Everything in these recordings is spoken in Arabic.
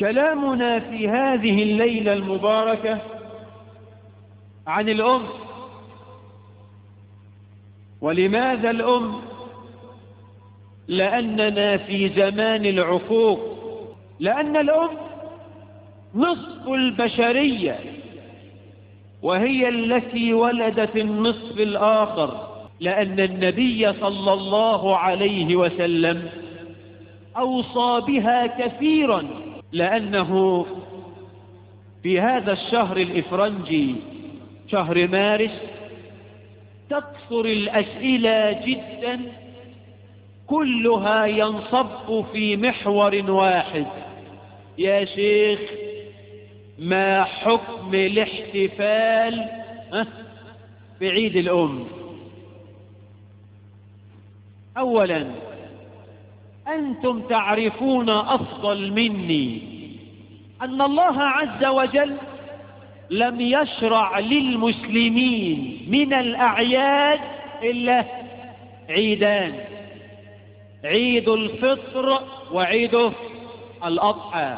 كلامنا في هذه الليلة المباركة عن الأم. ولماذا الأم؟ لأننا في زمان العقوق. لأن الأم نصف البشرية وهي التي ولدت النصف الآخر. لأن النبي صلى الله عليه وسلم أوصى بها كثيرا. لأنه في هذا الشهر الإفرنجي شهر مارس تكثر الأسئلة جدا كلها ينصب في محور واحد. يا شيخ ما حكم الاحتفال بعيد الأم. أولا أنتم تعرفون أفضل مني أن الله عز وجل لم يشرع للمسلمين من الأعياد إلا عيدان عيد الفطر وعيد الأضحى.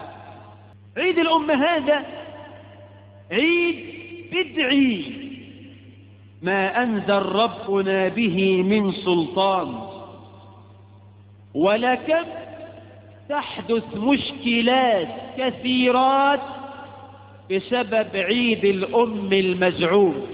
عيد الأم هذا عيد بدعي ما أنزل ربنا به من سلطان. ولكن تحدث مشكلات كثيرات بسبب عيد الأم المزعوم